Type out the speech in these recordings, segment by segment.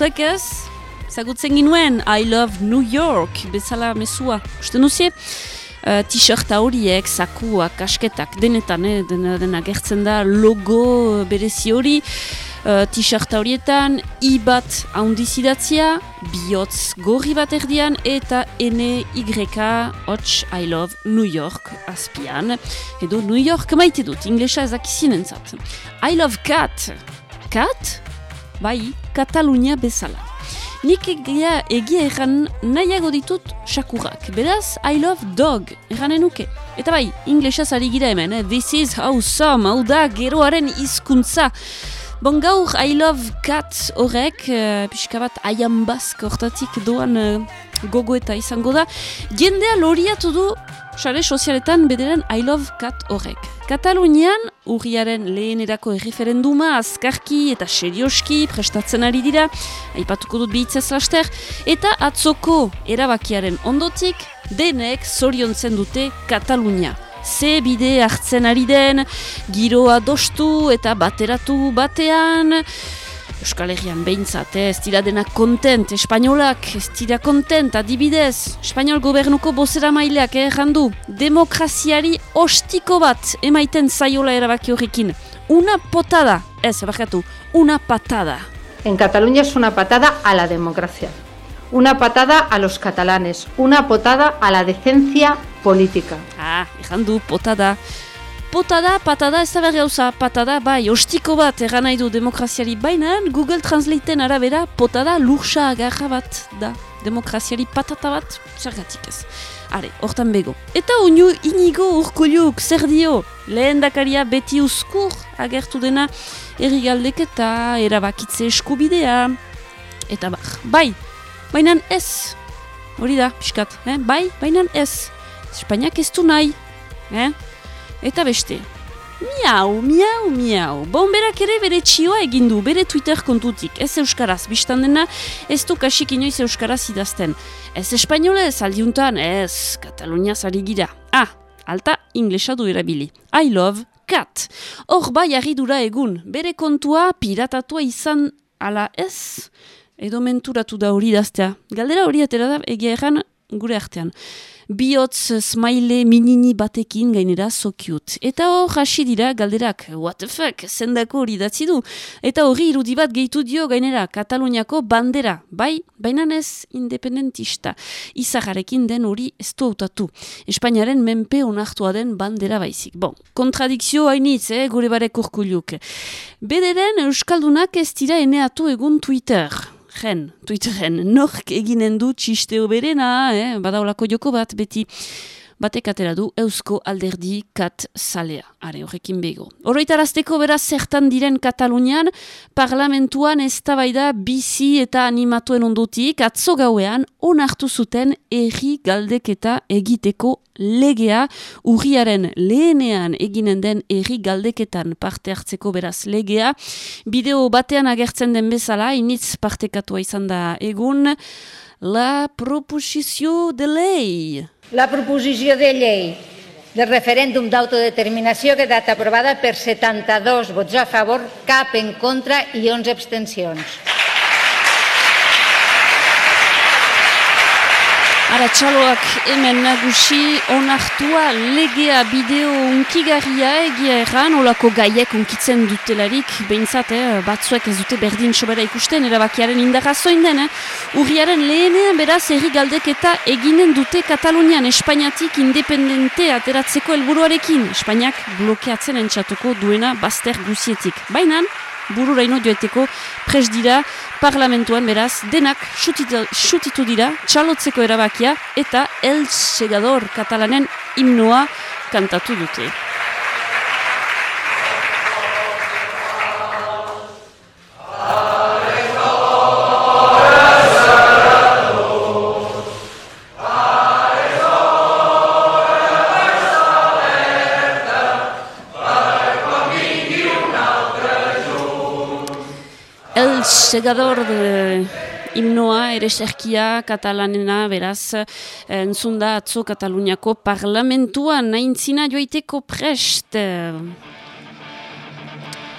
love Catalunya. Zuek ez? Zagutzen ginuen, I love New York, bezala mesua. Uste nuzie? Uh, T-shirt horiek, sakuak, kasketak, denetan, eh, dena, dena gertzen da logo berezi hori. Uh, T-shirt horietan, i bat haundizidatzia, bihotz gorri bat erdian, eta N, Y, Hots, I love New York, azpian. Edo New York maite dut, inglesa ezakizien entzat. I love cat. Cat? Bai, Katalunia bezala. Nik egia, egia erran nahiago ditut sakurrak. Beraz, I love dog, erranen. Eta bai, inglesaz ari gira hemen, eh? this is awesome, hau da geroaren hizkuntza. Bon gaur, I love cat horrek, uh, pixka bat aian bask hortatik doan uh, gogo eta izango da. Jendea loriatu du sare sozialetan bederen I love cat horrek. Katalunian, urriaren lehenerako erreferenduma azkarki eta serioski prestatzen ari dira, aipatuko dut bihitzez laster, eta atzoko erabakiaren ondotik, denek zoriontzen dute Katalunia. Ze bide hartzen ari den, giroa dostu eta bateratu batean, Euskal Herrian behintzat, eh? ez dira dena kontent, espainolak ez dira kontent, adibidez, espainol gobernuko bozera maileak, eh, jandu, demokraziari ostiko bat emaiten zaiola erabaki horrekin. Una potada, ez, bakatu, una patada. En Cataluña es una patada a la democracia, una patada a los catalanes, una potada a la decencia política. Ah, jandu, potada potada, patada, ez da gauza, patada, bai, ostiko bat erran nahi du demokraziari bainan, Google Translateen arabera, potada lursa agarra bat da, demokraziari patata bat, zergatik ez. Are, hortan bego. Eta unu inigo urkuliuk, zer dio, lehen dakaria beti uzkur agertu dena errigaldek eta erabakitze eskubidea. Eta bar, bai, bainan ez, hori da, piskat, eh? bai, bainan ez. Espainiak ez du nahi, eh? Eta beste, miau, miau, miau. Bon, berak ere bere txioa egindu, bere Twitter kontutik. Ez euskaraz, biztan dena, ez du kasik inoiz euskaraz idazten. Ez espainola ez aldiuntan, ez, Katalunia zari gira. Ah, alta inglesa du erabili. I love cat. Hor bai dura egun, bere kontua piratatua izan ala ez, edo menturatu da hori daztea. Galdera hori atera da, egia erran, gure artean bihotz smile minini batekin gainera sokiut. Eta hor hasi dira galderak, what the fuck, zendako hori datzi du. Eta hori irudi bat gehitu dio gainera Kataluniako bandera, bai, baina ez independentista. Izaharekin den hori ez du autatu. Espainiaren menpe onartua den bandera baizik. Bon, kontradikzio hainitz, eh, gure barek urkuluk. Bederen, Euskaldunak ez dira eneatu egun Twitter jen, Twitteren, nork eginen du txiste oberena, eh? badaulako joko bat, beti batek atera du Eusko Alderdi Kat Zalea. Are, horrekin bego. Oroitarazteko beraz zertan diren Katalunian, parlamentuan ez da bizi eta animatuen ondutik, atzo gauean, onartu zuten erri galdeketa egiteko legea, urriaren lehenean eginen den erri galdeketan parte hartzeko beraz legea. Bideo batean agertzen den bezala, initz partekatua izan da egun, la proposició de lei. La proposició de llei del referèndum d'autodeterminació ha quedat aprovada per 72 vots a favor, cap en contra i 11 abstencions. Ara txaloak hemen nagusi onartua legea bideo unkigarria egia erran, olako gaiek unkitzen dutelarik, behintzat, eh, batzuek ez dute berdin sobera ikusten, erabakiaren indarrazoin den, eh? urriaren lehenean beraz erri galdeketa eginen dute Katalunian Espainiatik independente ateratzeko helburuarekin, Espainiak blokeatzen entzatuko duena bazter guzietik. Bainan, bururaino joeteko pres dira parlamentuan beraz denak xutitu dira txalotzeko erabakia eta El Segador katalanen himnoa kantatu dute. Segador de himnoa ere serkia katalanena beraz entzunda atzo Kataluniako parlamentuan naintzina joiteko prest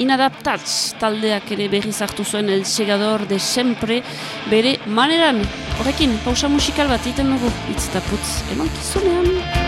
inadaptatz taldeak ere berriz hartu zuen El Segador de Sempre bere maneran. Horrekin, pausa musikal bat iten dugu, itz eta putz, eman kizunean.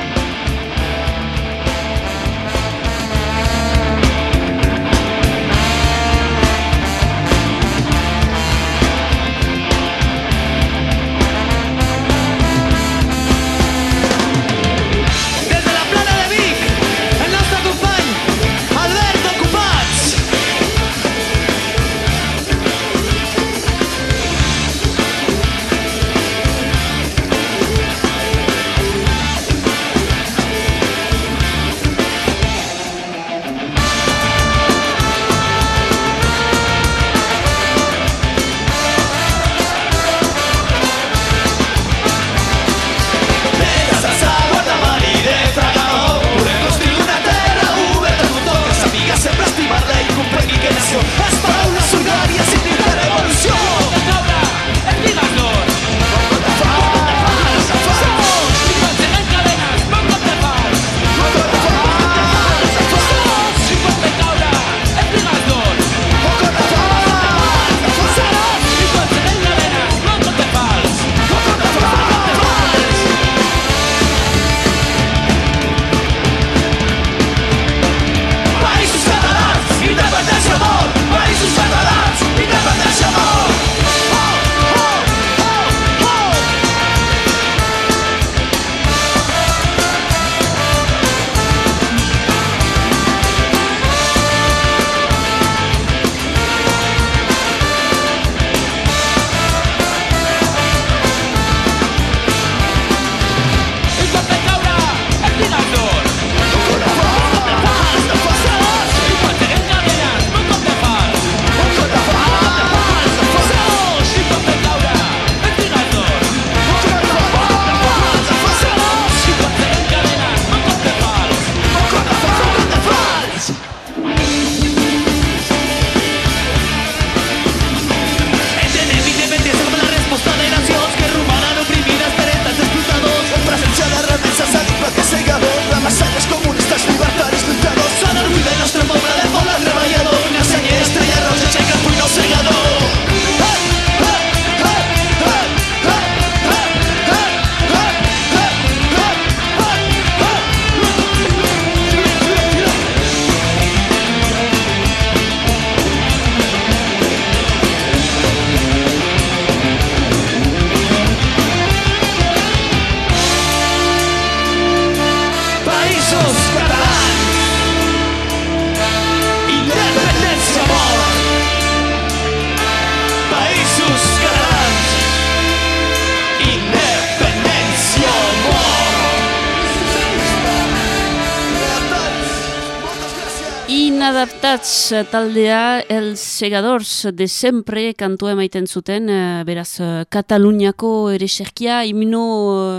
Taldea El Segadors de Sempre kantua emaiten zuten, eh, beraz eh, Kataluniako ere serkia imino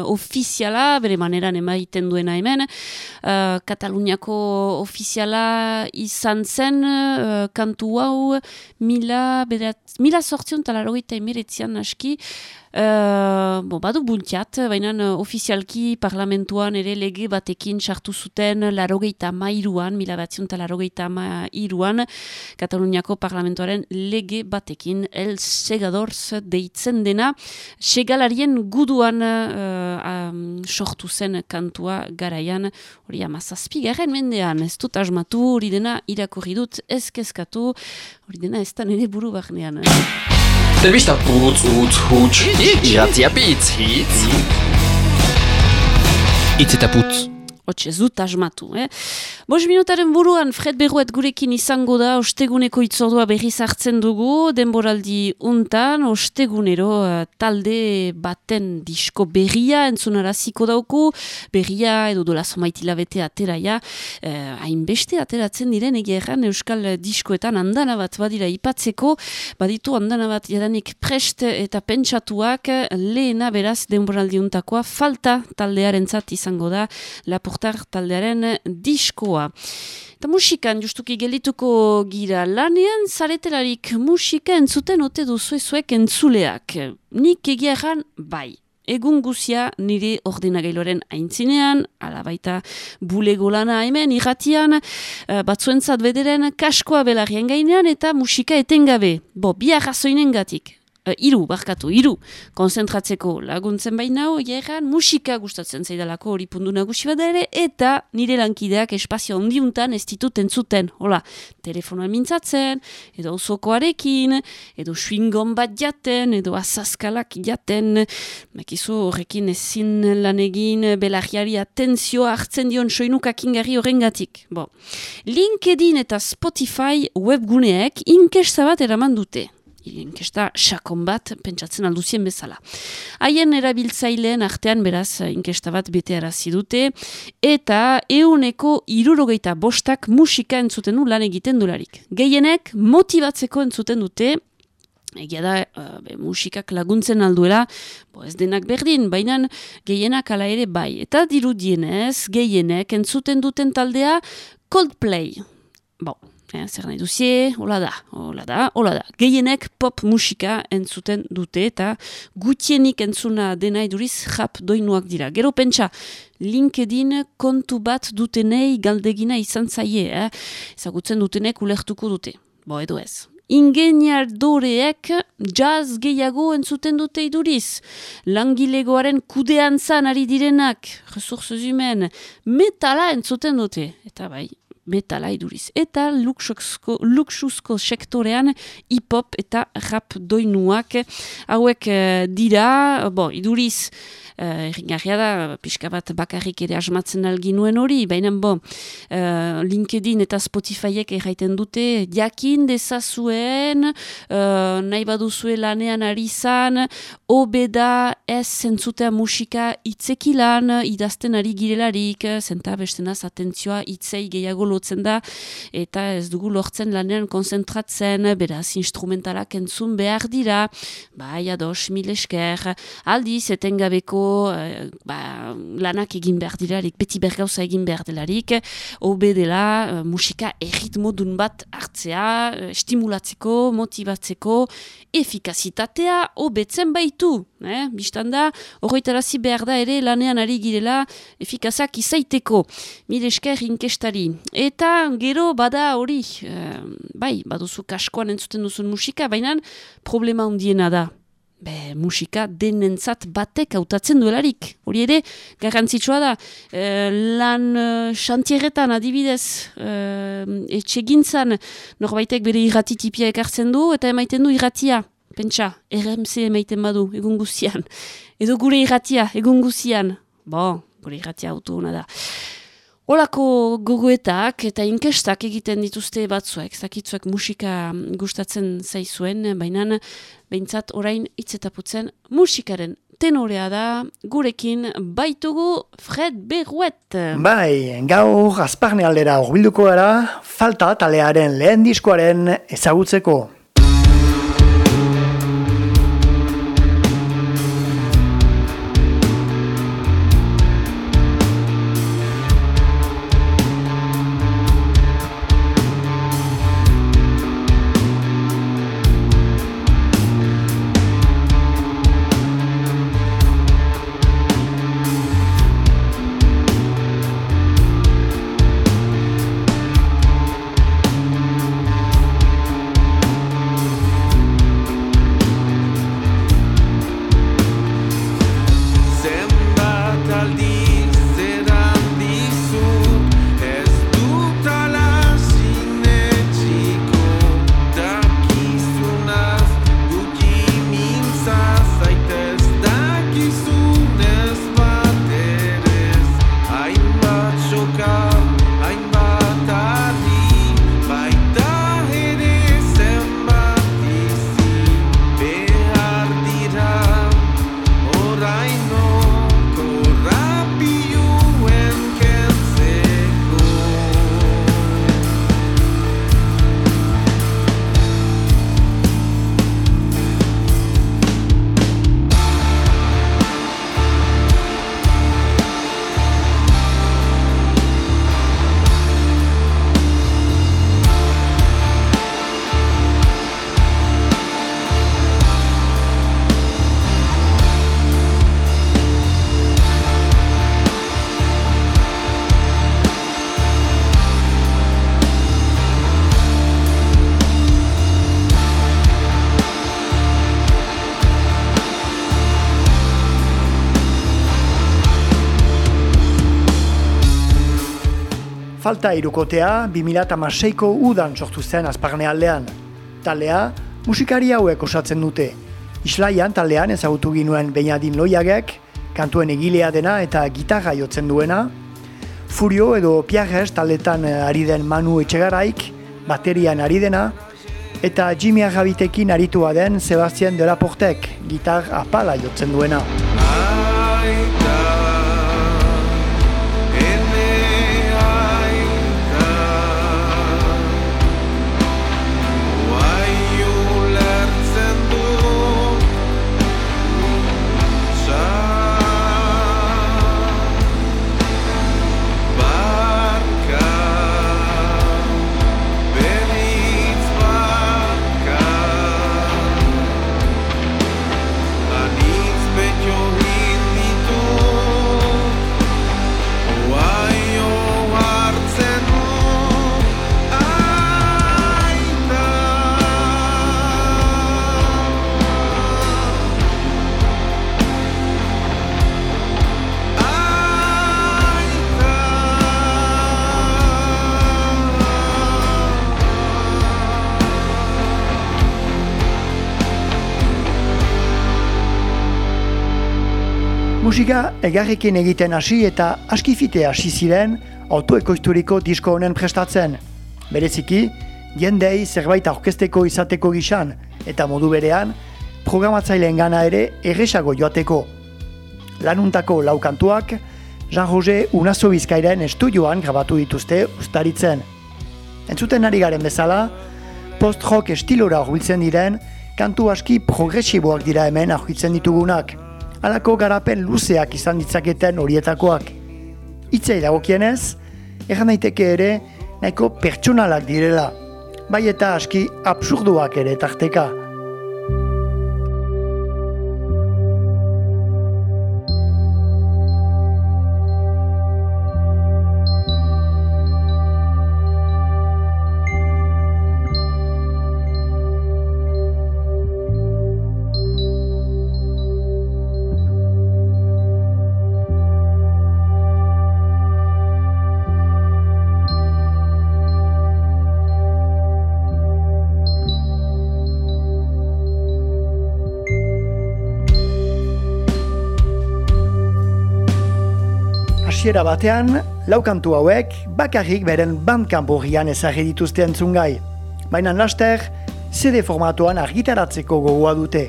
uh, ofiziala, bere maneran emaiten duena hemen, uh, Kataluniako ofiziala izan zen uh, kantu hau mila, mila sortzion talarroita emiretzian aski, Uh, bon, badu buntiat, baina uh, ofizialki parlamentuan ere lege batekin sartu zuten larogeita mairuan, mila batzion eta larogeita mairuan, Kataluniako parlamentuaren lege batekin el segadorz deitzen dena, segalarien guduan uh, sortu zen kantua garaian, hori amazazpi garen mendean, ez dut asmatu, hori dena irakurri dut, ez kezkatu, hori dena ez da nire buru barnean. Telebista putz, utz, huts, iratzia pitz, hitz. Itz eta Hotxe, zut asmatu, eh? Bos minutaren buruan, Fred Berruet gurekin izango da, osteguneko itzordua berri zartzen dugu, denboraldi untan, ostegunero uh, talde baten disko berria entzunaraziko dauku, berria edo dola somaitila bete ateraia, uh, hainbeste ateratzen diren egeran euskal diskoetan andana bat badira ipatzeko, baditu andana bat jadanik prest eta pentsatuak lehena beraz denboraldi untakoa, falta taldearen izango da, lapur Portar taldearen diskoa. Eta musikan justuki gelituko gira lanean, zaretelarik musika entzuten ote duzuezuek entzuleak. Nik egia bai. egun guzia nire ordenagailoren aintzinean, ala baita bulego lana hemen, irratian, uh, batzuentzat bederen kaskoa belarien gainean eta musika etengabe. Bo, bi arrazoinen gatik uh, iru, barkatu, iru, konzentratzeko laguntzen baina jaeran, musika gustatzen zaidalako hori pundu nagusi bada ere, eta nire lankideak espazio ondiuntan ez ditut entzuten, hola, telefonoan mintzatzen, edo osokoarekin, edo swingon bat jaten, edo azazkalak jaten, mekizu horrekin ezin lan egin, belarriari atentzioa hartzen dion soinukak ingarri horrengatik. Bo. LinkedIn eta Spotify webguneek inkesta bat eraman dute inkesta sakon bat pentsatzen alduzien bezala. Haien erabiltzaileen artean beraz inkesta bat bete arazi dute eta euneko irurogeita bostak musika entzuten du lan egiten dularik. Gehienek motibatzeko entzuten dute Egia da, uh, be, musikak laguntzen alduela, bo ez denak berdin, baina gehienak ala ere bai. Eta dirudienez, gehienek entzuten duten taldea Coldplay. Bo, Eh, zer nahi duzie, hola da, hola da, hola da. Gehienek pop musika entzuten dute eta gutienik entzuna dena iduriz jap doinuak dira. Gero pentsa, LinkedIn kontu bat dutenei galdegina izan zaie, eh? ezagutzen dutenek ulertuko dute. Bo edo ez. Ingeniar doreek jazz gehiago entzuten dute iduriz. Langilegoaren kudean zan ari direnak, resursu zumen, metala entzuten dute. Eta bai, metala iduriz. Eta luxusko sektorean hip-hop eta rap doinuak hauek uh, dira, bo, iduriz, uh, da, pixka bat bakarrik ere asmatzen alginuen hori, baina bo, uh, LinkedIn eta Spotifyek erraiten dute, jakin dezazuen, uh, nahi baduzue lanean ari zan, obeda ez zentzutea musika itzekilan, idazten ari girelarik, zenta bestenaz atentzioa itzei gehiago lotzen da, eta ez dugu lortzen lanean konzentratzen, beraz instrumentalak entzun behar dira, bai ados, mil esker, aldiz etengabeko uh, ba, lanak egin behar dirarik, beti bergauza egin behar delarik, hobe dela uh, musika erritmo dun bat hartzea, uh, stimulatzeko, motivatzeko, efikazitatea hobetzen baitu. Eh? Bistan da, horretarazi behar da ere lanean ari girela efikazak izaiteko. Mil esker inkestari. Eta gero bada hori, bai, baduzu kaskoan entzuten duzun musika, baina problema hundiena da be, musika denentzat batek hautatzen duelarik. Hori ere, garrantzitsua da, e, lan xantieretan eh, adibidez, e, etxegintzan, norbaitek bere irratitipia ekartzen du, eta emaiten du irratia. Pentsa, RMC emaiten badu, egun guzian. Edo gure irratia, egun guzian. Bo, gure irratia autu da. Olako gogoetak eta inkestak egiten dituzte batzuek, zakitzuek musika gustatzen zaizuen, baina behintzat orain itzetaputzen musikaren tenorea da, gurekin baitugu Fred Berruet. Bai, gaur azparne aldera horbilduko gara, falta talearen lehen diskoaren ezagutzeko. Falta irukotea 2006ko udan sortu zen azparne aldean. Talea, musikari hauek osatzen dute. Islaian taldean ezagutu ginuen Beñadin Loiagek, kantuen egilea dena eta gitarra jotzen duena. Furio edo Piages taldetan ari den Manu Etxegaraik, baterian ari dena. Eta Jimmy Agabitekin aritua den Sebastian Delaportek, gitar apala jotzen duena. Musika egarrekin egiten hasi eta askifite hasi ziren autoekoizturiko disko honen prestatzen. Bereziki, jendei zerbait aurkesteko izateko gizan eta modu berean, programatzaileen gana ere erresago joateko. Lanuntako laukantuak, Jean-Roger Unazo Bizkairen estudioan grabatu dituzte ustaritzen. Entzuten ari garen bezala, post-rock estilora horbiltzen diren, kantu aski progresiboak dira hemen aurkitzen ditugunak alako garapen luzeak izan ditzaketen horietakoak. Itzei dagokienez, egan daiteke ere nahiko pertsonalak direla, bai eta aski absurduak ere tarteka. Hasiera batean, laukantu hauek bakarrik beren bandkamp horrian ezagri dituzte entzungai. Baina laster, CD formatuan argitaratzeko gogoa dute.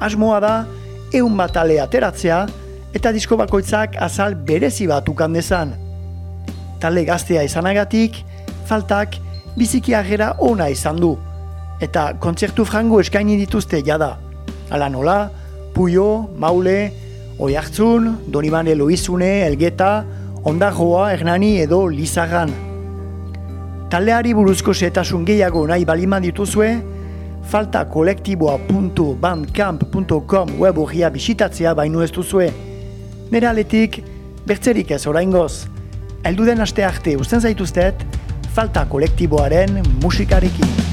Asmoa da, eun bat ateratzea eta disko bakoitzak azal berezi bat ukan dezan. Talde gaztea izanagatik, faltak biziki agera ona izan du. Eta kontzertu frango eskaini dituzte jada. Ala nola, Puyo, Maule, Oiartzun, Donibane Loizune, Elgeta, Ondagoa, Hernani edo Lizagan. Taldeari buruzko setasun gehiago nahi baliman dituzue, falta kolektiboa.bandcamp.com web horria bisitatzea baino ez duzue. Nera aletik, bertzerik ez oraingoz. Elduden aste arte usten zaituztet, falta kolektiboaren musikarekin.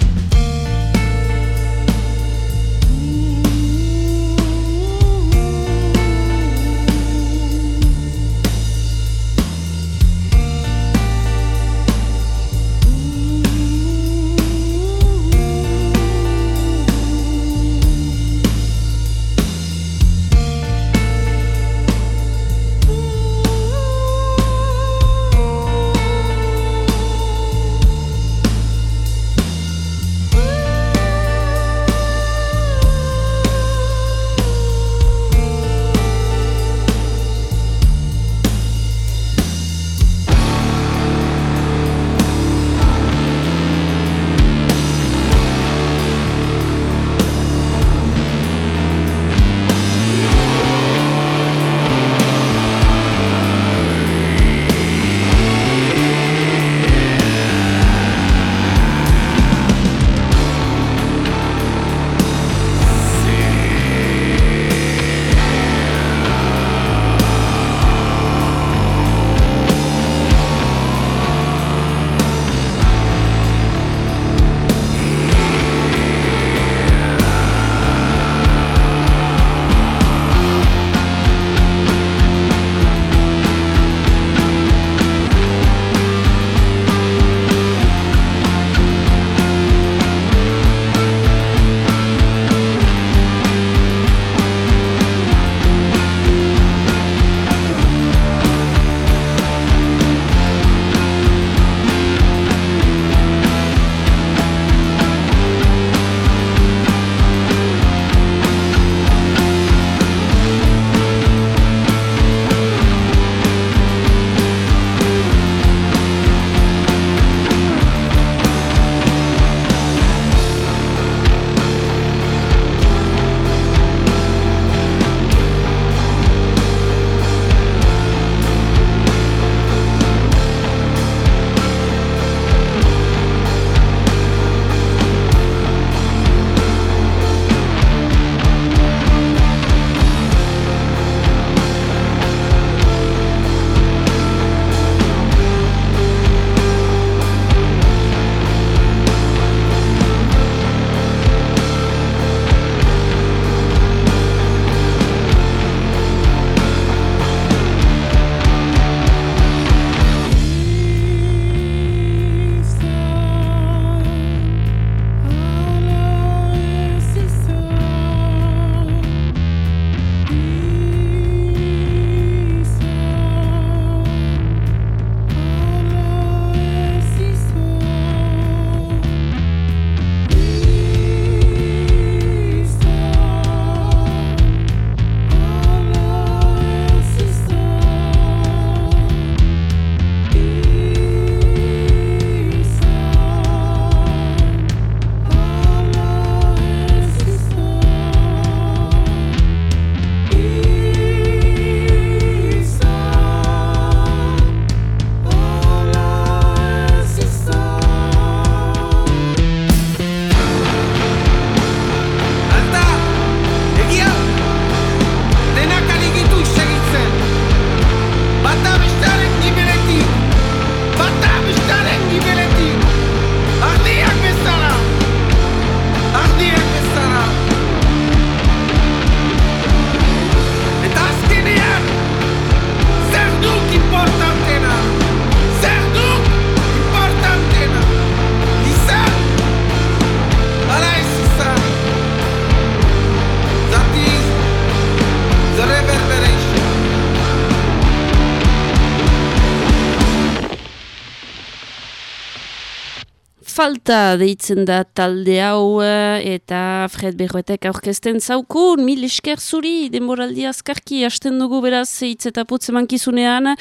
Falta deitzen da talde hau eh, eta Fred Berroetek aurkezten zaukun, mil esker zuri, denboraldi azkarki hasten dugu beraz hitz eta putz emankizunean,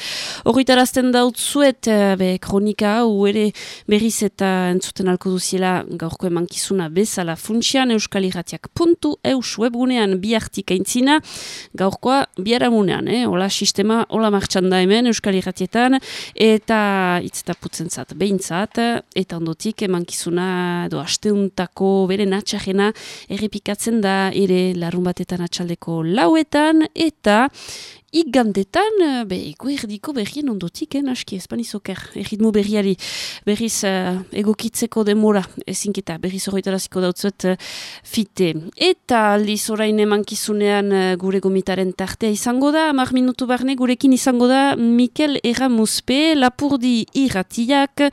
horritarazten dautzuet, eh, be, kronika hau ere berriz eta entzuten alko duziela gaurko emankizuna bezala. Funtsian, euskal irratiak puntu, eus webgunean biartik aintzina, gaurkoa biaramunean, eh? hola sistema, hola martxan da hemen euskal irratietan, eta hitz eta putzen zat, behintzat, eta ondotik emankizuna edo asteuntako bere natxajena errepikatzen da ere larun batetan atxaldeko lauetan. Eta igandetan, eh, be, ego erdiko berrien ondotik, eh, aski, espanizoker, erritmo berriari, berriz uh, egokitzeko demora, ezinketa, berriz horretaraziko dautzuet uh, fite. Eta aldiz orain emankizunean uh, gure gomitaren tartea izango da, mar minutu barne gurekin izango da Mikel Eramuzpe, Lapurdi irratiak,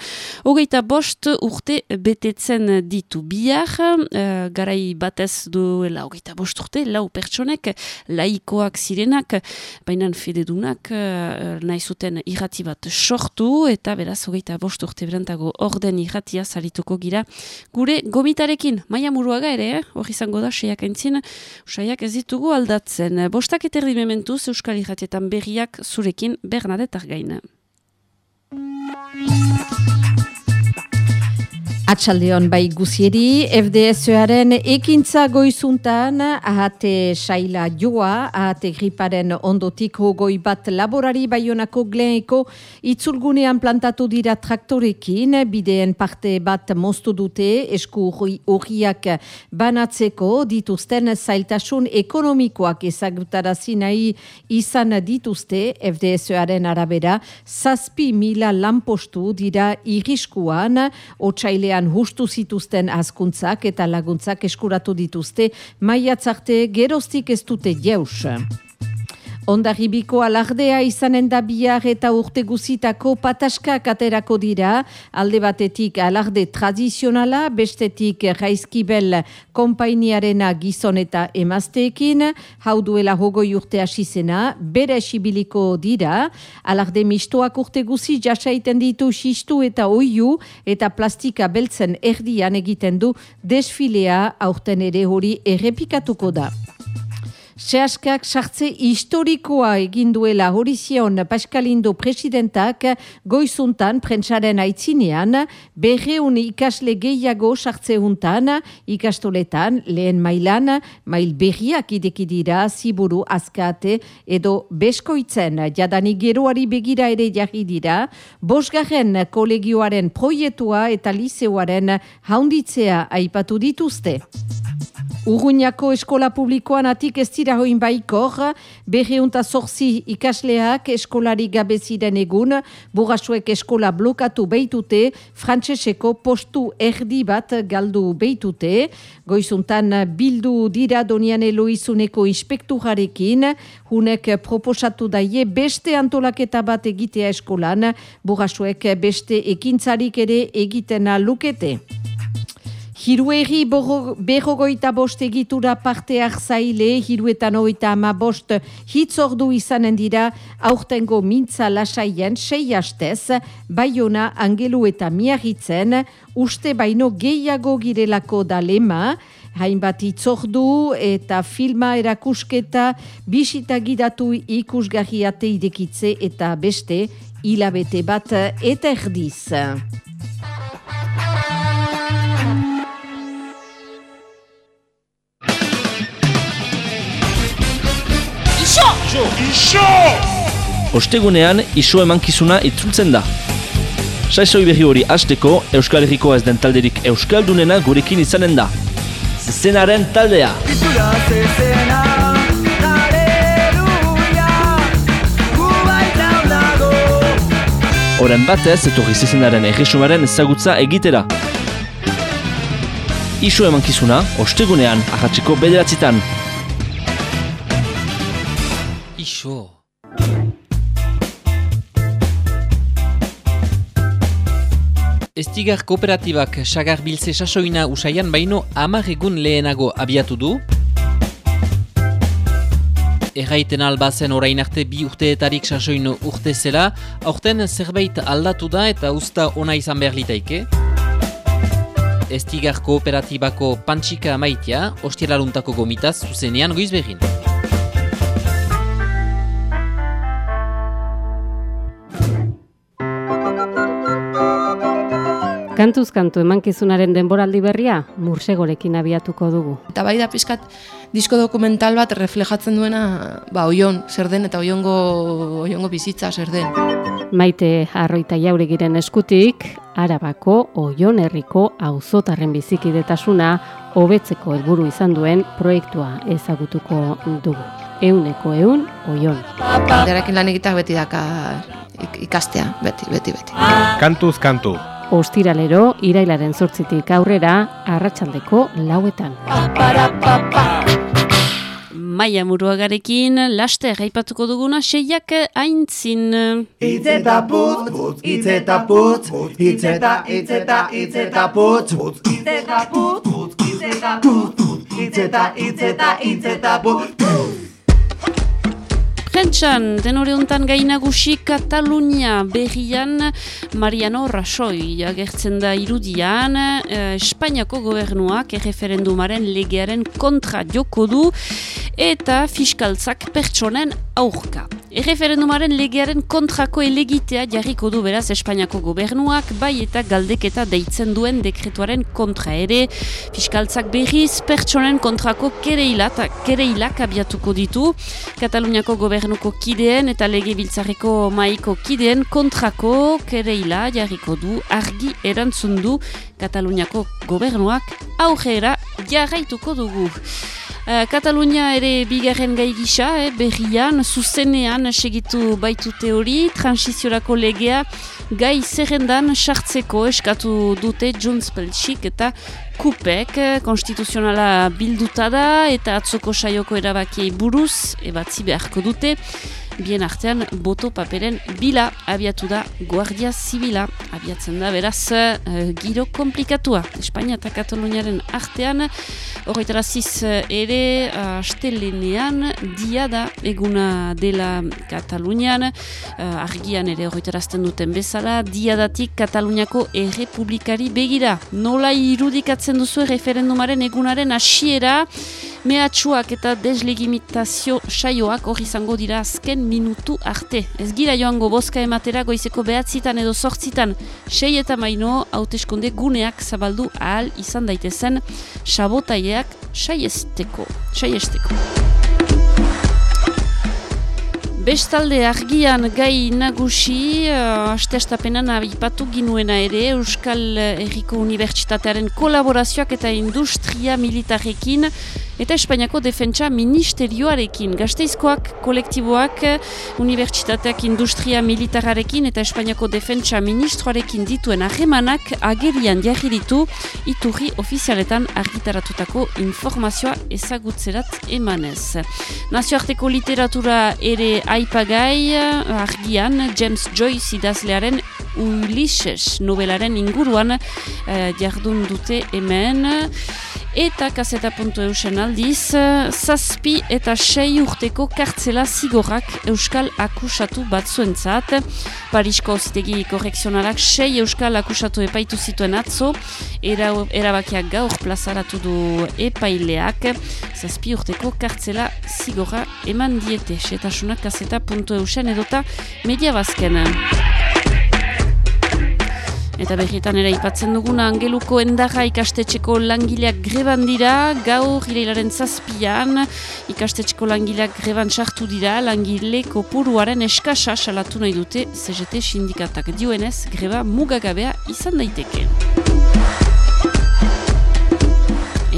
hogeita bost urte betetzen ditu bihar, uh, garai batez duela hogeita bost urte, lau pertsonek, laikoak zirenak, baina fededunak uh, nahi zuten irrati bat sortu eta beraz hogeita bost urte berantago orden irratia zarituko gira gure gomitarekin, maia muruaga ere, eh? hori izango da, seiak entzin, seiak ez ditugu aldatzen. Bostak eterdi mementuz Euskal Irratietan berriak zurekin Bernadetar gaina. Atxaldeon bai guzieri, FDSoaren ekintza goizuntan ahate saila joa, ahate griparen ondotik hogoi bat laborari baionako gleneko itzulgunean plantatu dira traktorekin, bideen parte bat moztu dute esku horiak banatzeko dituzten zailtasun ekonomikoak ezagutarazi nahi izan dituzte. FDSoaren arabera, zazpi mila lanpostu dira iriskuan, otxailean hustu zituzten azkuntzak eta laguntzak eskuratu dituzte, maiatzarte geroztik ez dute jeus. Ondarribiko alardea izanen da bihar eta urte guzitako pataskak aterako dira, alde batetik alarde tradizionala, bestetik raizkibel kompainiarena gizon eta emazteekin, hau duela hogoi urte asizena, bere esibiliko dira, alarde mistoak urte guzi jasaiten ditu xistu eta oiu eta plastika beltzen erdian egiten du desfilea aurten ere hori errepikatuko da. Seaskak sartze historikoa egin duela. Horizion Paskalindo presidentak goizuntan prentsaren aitzinean berreun ikasle gehiago sartze huntan ikastoletan lehen mailan mail berriak idekidira ziburu azkate edo beskoitzen. Jadani geroari begira ere jarri dira. Bosgarren kolegioaren proietua eta liseoaren haunditzea aipatu dituzte. Urruñako eskola publikoan atik ez dira hoin baikor, berreunta zorzi ikasleak eskolari gabeziren egun, burrasuek eskola blokatu beitute, frantseseko postu erdi bat galdu beitute, goizuntan bildu dira donian eloizuneko inspekturarekin, hunek proposatu daie beste antolaketa bat egitea eskolan, burrasuek beste ekintzarik ere egitena lukete. Hiruegi berrogoita bost egitura parteak zaile, hiruetan oita ama bost hitzordu izanen dira aurtengo mintza lasaien sei hastez, baiona angelu eta miagitzen, uste baino gehiago girelako da lema, hainbat hitzordu eta filma erakusketa bisita gidatu ikusgarriate idekitze eta beste hilabete bat eta erdiz. Iso! Iso! Ostegunean, iso emankizuna itzultzen da. Saizoi berri hori hasteko Euskal Herriko ez den talderik Euskaldunena gurekin izanen da. Zezenaren taldea! Itzula zezena, Horen batez, etorri zezenaren erresumaren ezagutza egitera. Iso emankizuna, ostegunean, ahatzeko bederatzitan. Iso. Estigar kooperatibak sagar biltze sasoina usaian baino amar egun lehenago abiatu du. Erraiten albazen orain arte bi urteetarik sasoin urte zela, aurten zerbait aldatu da eta usta ona izan behar litaike. estigar kooperatibako pantxika maitea, ostialaruntako gomitaz zuzenean goiz Kantuz kantu emankizunaren denboraldi berria mursegorekin abiatuko dugu. Eta bai da pizkat disko dokumental bat reflejatzen duena ba oion zer den eta oiongo oiongo bizitza zer den. Maite Arroita Jauregiren eskutik Arabako Oion herriko auzotarren bizikidetasuna hobetzeko helburu izan duen proiektua ezagutuko dugu. Euneko eun Oion. Derekin lan egitak beti daka ikastea, beti, beti, beti. Kantuz kantu. Ostiralero, irailaren zortzitik aurrera, arratsaldeko lauetan. Maia muruagarekin, laste gaipatuko duguna, seiak aintzin. Itzeta putz, putz, itzeta putz, itzeta, itzeta, itzeta putz, putz, itzeta putz, itzeta putz, itzeta, itzeta, itzeta putz, Prentxan, denore hontan gainagusi Katalunia berrian Mariano Rajoy agertzen da irudian. Eh, Espainiako gobernuak erreferendumaren legearen kontra joko du eta fiskaltzak pertsonen aurka. Erreferendumaren legearen kontrako elegitea jarriko du beraz Espainiako gobernuak bai eta galdeketa deitzen duen dekretuaren kontra ere. Fiskaltzak berriz pertsonen kontrako kereilak, abiatuko ditu. Kataluniako gobernuko kideen eta lege biltzareko maiko kideen kontrako kereila jarriko du argi erantzun du Kataluniako gobernuak aurrera jarraituko dugu. Uh, Katalunia ere bigarren gai gisa, eh, berrian, zuzenean segitu baitu teori, transiziorako legea gai zerrendan sartzeko eskatu dute Junts Peltsik eta Kupek. Konstituzionala bilduta da eta atzoko saioko erabakiei buruz ebatzi beharko dute bien artean boto paperen bila abiatu da Guardia Zibila. Abiatzen da beraz uh, giro komplikatua. Espainia eta Kataluniaren artean horretaraziz ere astelenean dia da eguna dela Katalunian. Uh, argian ere horretarazten duten bezala diadatik Kataluniako errepublikari begira. Nola irudikatzen duzu referendumaren egunaren hasiera mehatxuak eta deslegimitazio saioak hori izango dira azken minutu arte. Ez gira joango boska ematera goizeko behatzitan edo sortzitan sei eta maino hauteskonde guneak zabaldu ahal izan daitezen sabotaileak saiesteko. saiesteko. Bestalde argian gai nagusi, uh, astestapenan abipatu ginuena ere, Euskal Herriko Unibertsitatearen kolaborazioak eta industria militarekin eta Espainiako Defentsa Ministerioarekin. Gazteizkoak kolektiboak Unibertsitateak Industria Militararekin eta Espainiako Defentsa Ministroarekin dituen ahemanak agerian diagiritu iturri ofizialetan argitaratutako informazioa ezagutzerat emanez. Nazioarteko literatura ere aipagai argian James Joyce idazlearen Ulysses novelaren inguruan eh, jardun dute hemen eta kaseta.eusen aldiz, zazpi eta sei urteko kartzela zigorrak euskal akusatu batzuentzat. Parisko zitegi korrekzionalak sei euskal akusatu epaitu zituen atzo, era, erabakiak gaur plazaratu du epaileak, zazpi urteko kartzela zigorra eman diete, setasunak kaseta.eusen edota media bazken. Eta berrietan ere ipatzen duguna angeluko endaga ikastetxeko langileak greban dira, gaur hileilaren zazpian ikastetxeko langileak greban sartu dira, langile kopuruaren eskasa salatu nahi dute CGT sindikatak. Dioenez greba mugagabea izan daiteke.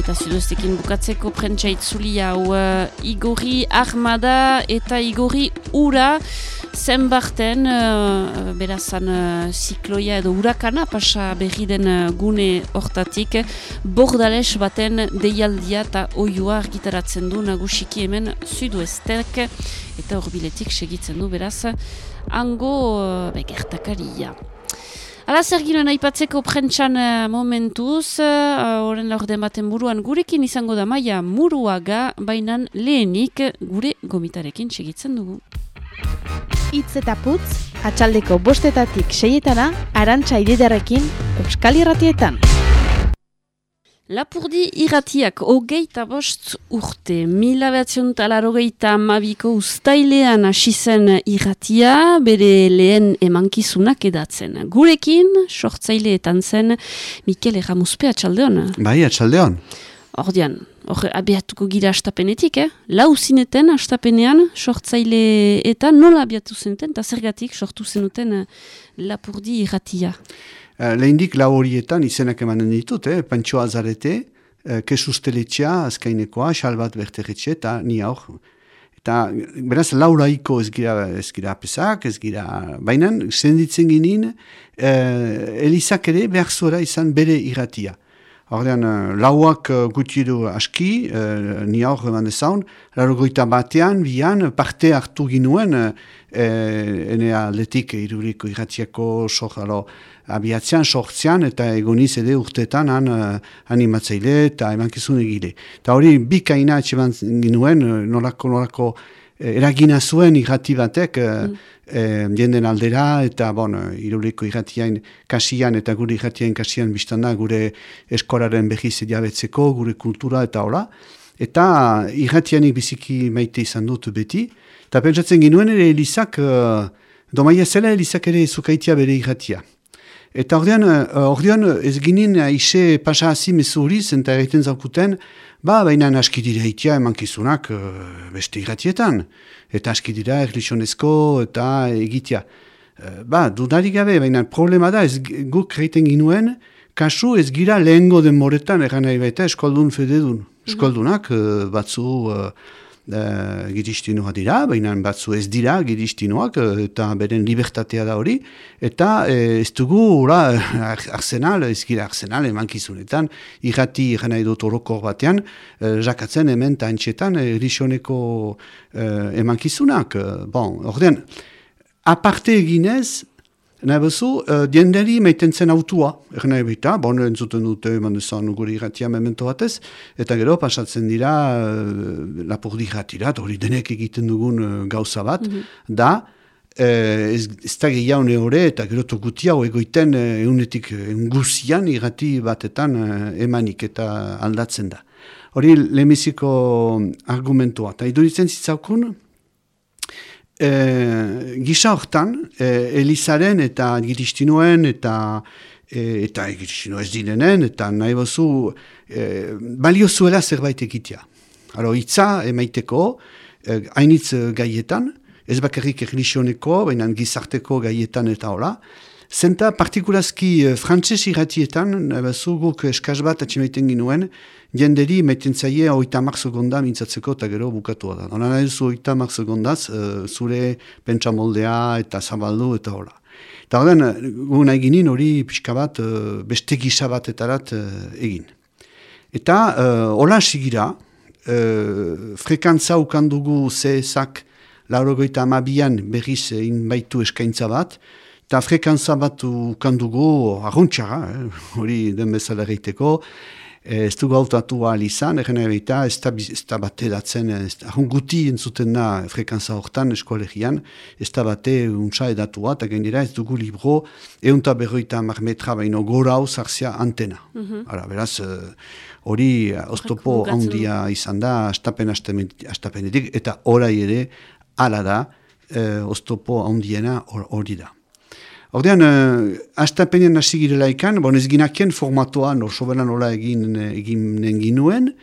Eta zudoztekin bukatzeko prentsa itzuli hau uh, Igori Armada eta Igori Ura zenbarten uh, berazan uh, zikloia edo urakana pasa berri den uh, gune hortatik bordales baten deialdia eta oioa argitaratzen du nagusiki hemen zuduestek eta horbiletik segitzen du beraz hango uh, begertakaria. Ala zer ginoen aipatzeko prentsan uh, momentuz, uh, laur baten buruan gurekin izango da maia muruaga, bainan lehenik gure gomitarekin segitzen dugu. Itz eta putz, atxaldeko bostetatik seietana, arantxa ididarekin, Euskal Irratietan. Lapurdi irratiak hogeita bost urte, mila behatzion talarogeita amabiko ustailean hasi zen irratia, bere lehen emankizunak edatzen. Gurekin, sortzaileetan zen, Mikel Erramuzpe atxaldeon. Bai, atxaldeon. Ordian, hor abiatuko gira astapenetik, eh? Lau zineten astapenean, sortzaileetan nola abiatu zenuten, eta zergatik sortu zenuten Lapurdi irratia. Uh, lehendik lau horietan izenak emanen ditut, eh? Pantxo Azarete, uh, Kesu Steletxea, azkainekoa, Xalbat Berteretxe, eta ni aur. Eta beraz lauraiko ez gira, ez gira apesak, ez gira, baina zenditzen ginen, uh, Elizak ere behar zuera izan bere irratia. Hordean, lauak uh, guti du aski, uh, ni aur eman dezaun, largoita batean, bian, parte hartu ginuen, uh, ene atletik iruriko irratiako sojalo, abiatzean, sortzean, eta egoniz ere urtetan han animatzaile eta emankizun egile. Eta hori bikaina etxeban ginuen, nolako, nolako eragina zuen irrati batek, mm. jenden aldera, eta bon, iruriko irratiain kasian eta gure irratiain kasian biztanda gure eskoraren behiz ediabetzeko, gure kultura eta hola. Eta irratianik biziki maite izan dut beti, eta pentsatzen ginuen ere Elizak, uh, domaia zela Elizak ere zukaitia bere irratia. Eta ordean, uh, ordean ez ginen aise pasa hazi mesuriz, eta egiten zaukuten, ba, baina aski dira itia emankizunak beste irratietan. Eta aski dira erlixonezko eta egitea. Ba, dudarik gabe, baina problema da, ez guk egiten ginuen, kasu ez gira lehengo den moretan, egan nahi baita eskoldun fededun. Eskoldunak uh, batzu... Uh, uh, giristinoa dira, baina batzu ez dira giristinoak, eta beren libertatea da hori, eta uh, ez dugu ura, arsenal, ez gira arsenal emankizunetan, irrati jena edo toroko batean, uh, jakatzen hemen eta entxetan uh, emankizunak. bon, ordean, aparte eginez, Nahi bezu, uh, dienderi meiten zen autua, egen nahi baita, bon, entzuten dute eman duzan guri irratia memento batez, eta gero pasatzen dira uh, lapurdi irratira, hori denek egiten dugun uh, gauza bat, mhm. da, uh, ez, ez da gehiaune hori, eta gero tokutia egoiten uh, eunetik enguzian irrati batetan uh, emanik eta aldatzen da. Hori lemiziko argumentua, eta iduritzen zitzaukun, e, gisa hortan, e, Elizaren eta Giristinoen eta e, eta Giristino ez direnen, eta nahi bozu, e, balio zuela zerbait egitea. Haro, itza emaiteko, e, hainitz gaietan, ez bakarrik erlisioneko, baina gizarteko gaietan eta hola, Zenta, partikulazki uh, frantzes irratietan, nahi guk eskaz bat atximaiten ginuen, jenderi meten zaie oita mar segonda mintzatzeko eta gero bukatua da. Hora nahi zu oita mar segondaz, uh, zure pentsa moldea eta zabaldu eta hola. Eta horren, gu nahi ginen hori pixka bat, beste gisa bat etarat uh, egin. Eta hola sigira, frekantza ukandugu zezak laurogoita amabian berriz egin baitu eskaintza bat, eta frekantza bat ukandugu arruntxara, hori eh, den bezala egiteko, ez du gautatu ahal izan, egen ebita, ez da bate datzen, ahun guti entzuten da frekantza hortan eskolegian, ez da bate untsa edatua, eta gendira ez dugu libro, eunta berroita marmetra baino gora hau zarzia antena. Mm -hmm. beraz, eh, hori uh, oztopo handia izan da, astapen astapenetik, eta orai ere, ala da, uh, oztopo handiena hori da. Ordean, uh, astapenean hasi girela bon ez ginakien formatoa norsobera nola egin, egin ginuen,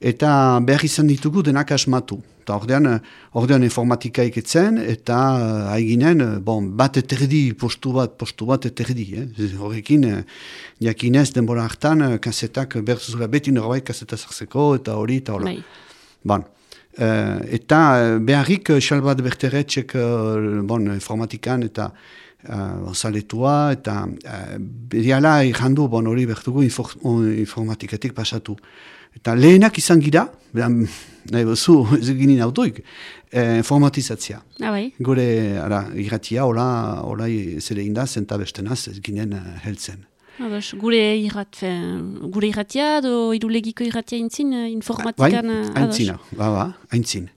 eta behar izan ditugu denak asmatu. Eta ordean, ordean informatika iketzen, eta uh, haiginen, bon, bat eterdi, postu bat, postu bat eterdi. Eh? Horrekin, uh, jakinez denbora hartan, uh, kasetak behar zuzula beti norbait kaseta zarzeko, eta hori, eta hola. Bai. Bon. Uh, eta beharrik, xalbat berteretxek, uh, bon, informatikan, eta uh, zaletua, eta uh, beriala ikandu, bon, hori bertugu informatikatik pasatu. Eta lehenak izan gira, behan, nahi bezu, ez eginin autoik, eh, informatizatzia. Ah, bai. Gure, ara, irratia, hola, hola, zere indaz, zenta bestenaz, ez ginen uh, heltzen. Abas, ah, gure irrat, gure irratia, do irulegiko irratia intzin, informatikan? Bai, aintzina, ba, ba, aintzin.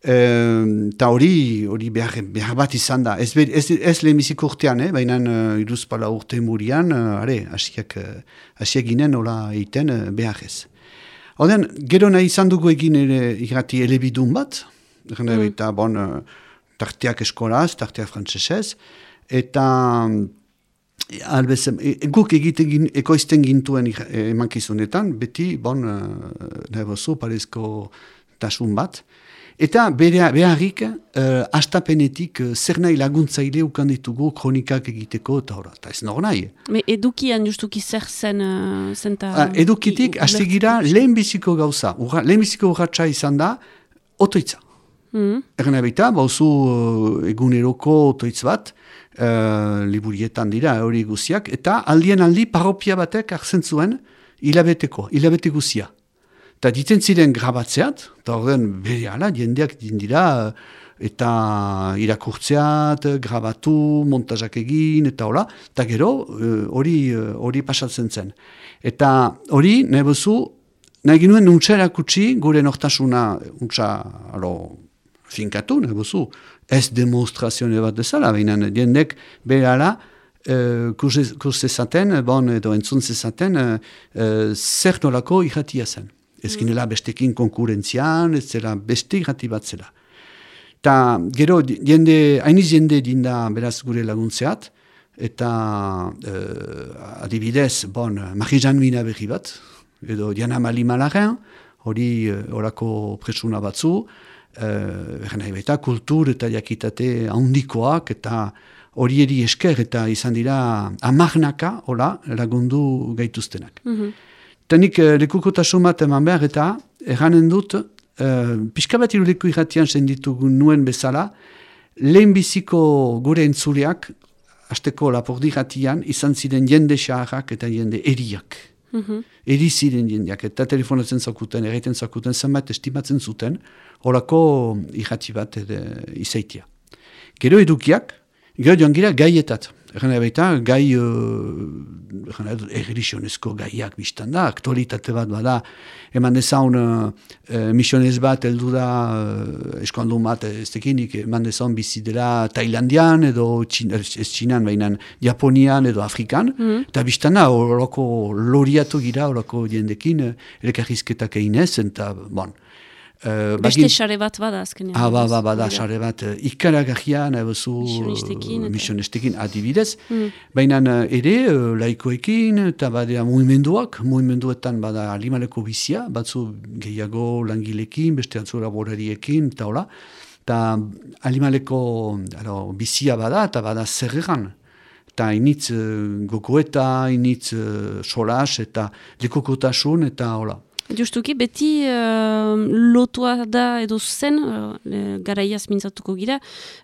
Eta hori hori behar, behar bat izan da. Ez, ez, ez lehenbiziko urtean, eh? baina uh, iruzpala urte murian, uh, are, hasiak, uh, hasiak ginen nola egiten uh, behar ez. Oden, gero nahi izan dugu egin ere irrati elebidun bat, mm. eta bon, uh, tarteak eskolaz, tarteak frantzesez, eta albez, e, guk egiten ekoizten gintuen emankizunetan, beti, bon, uh, nahi bozu, parezko tasun bat, Eta bere, beharrik, uh, astapenetik uh, zer nahi laguntzaile ukan ditugu kronikak egiteko eta horra. Eta ez nor nahi. Me edukian justuki zer zen uh, zenta... Ah, edukitik, hasi gira lehenbiziko gauza. Urra, lehenbiziko urratxa izan da, otoitza. Mm. Erren abita, bauzu uh, eguneroko otoitz bat, uh, liburietan dira hori guziak, eta aldien aldi parropia batek hartzen zuen hilabeteko, hilabete guzia. Eta diten ziren grabatzeat, eta horren bere ala, jendeak dira, eta irakurtzeat, grabatu, montazak egin, eta hola, eta gero eh, hori eh, hori pasatzen zen. Eta hori, nahi bezu, nahi ginuen nuntza erakutsi, gure nortasuna, untsa, alo, finkatu, nahi bezu, ez demonstrazione bat dezala, baina jendek bere ala, Uh, kursezaten, bon, edo entzun zezaten, uh, zer nolako irratia zen. Ez ginela bestekin konkurentzian, ez zela beste irrati bat zela. Ta gero, jende, hainiz jende dinda beraz gure laguntzeat, eta uh, adibidez, bon, Marijan Mina berri bat, edo Diana Mali Malaren, hori uh, orako presuna batzu, uh, eta kultur eta jakitate handikoak, eta hori eri esker eta izan dira amarnaka, hola, lagundu gaituztenak. Mhm. Eta nik uh, lekukotasun bat eman behar eta erranen dut, uh, pixka bat iruleku irratian senditugu nuen bezala, lehenbiziko gure entzuleak, hasteko lapordi irratian, izan ziren jende xaharrak eta jende eriak. Mhm. Eri ziren jendeak, eta telefonatzen zakuten, erraiten zakuten, zenbat estimatzen zuten, horako irrati bat edo izaitia. Gero edukiak, gero joan gira gaietat. Egan baita, gai uh, erreligionezko gaiak biztan da, aktualitate bat bada, eman dezaun uh, misionez bat, eldu da, uh, eskondu bat, ez tekinik, eman dezaun bizi dela Tailandian, edo txin, ez txinan, baina Japonian, edo Afrikan, Mhm. eta biztan da, horako loriatu gira, horako jendekin, uh, elkarrizketak eginez, eta, bon, Uh, Beste sare bat bada azkenean. Ah, ba, ba, bada, Dira. sare bat, uh, ikaragarria, nahi bezu, Missionistekin eta- missionistekin adibidez, Mm. baina uh, ere, uh, laikoekin, eta badea mugimenduak, mugimenduetan bada alimaleko bizia, batzu gehiago langilekin, beste atzu laborariekin, eta hola, eta alimaleko alo, bizia bada, eta bada zerregan, eta initz uh, gokoeta, initz uh, solas, eta lekokotasun, eta hola. Justuki, beti uh, lotua da edo zen, uh, garaiaz mintzatuko gira,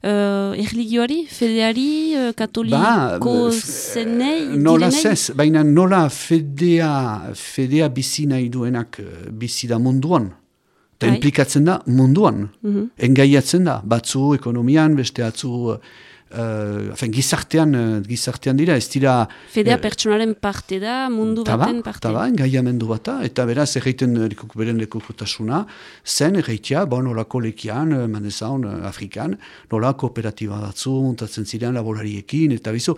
uh, erligioari, fedeari, uh, katoliko f- zenei, Nola zez, baina nola fedea, fedea bizi nahi duenak eh, bizi da munduan. Eta Bai. implikatzen da munduan. Mhm. Engaiatzen da, batzu ekonomian, beste atzu uh, afen, gizartean, eh, gizartean dira, ez dira... Fedea eh, pertsonaren parte da, mundu Taba, baten parte. taba, engaiamendu bata, eta beraz erreiten eh, lekuk, beren lekukotasuna, zen erreitia, bon, nolako lekian, eh, mandezaun, eh, Afrikan, nola kooperatiba batzu, montatzen ziren laborariekin, eta bizu,